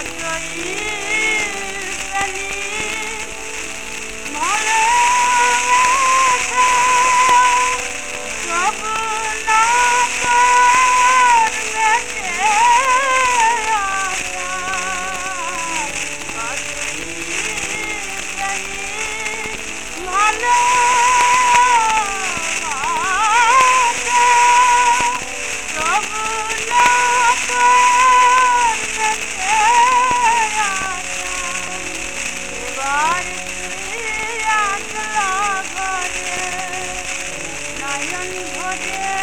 मदली सी मला मद मन Fuck yeah!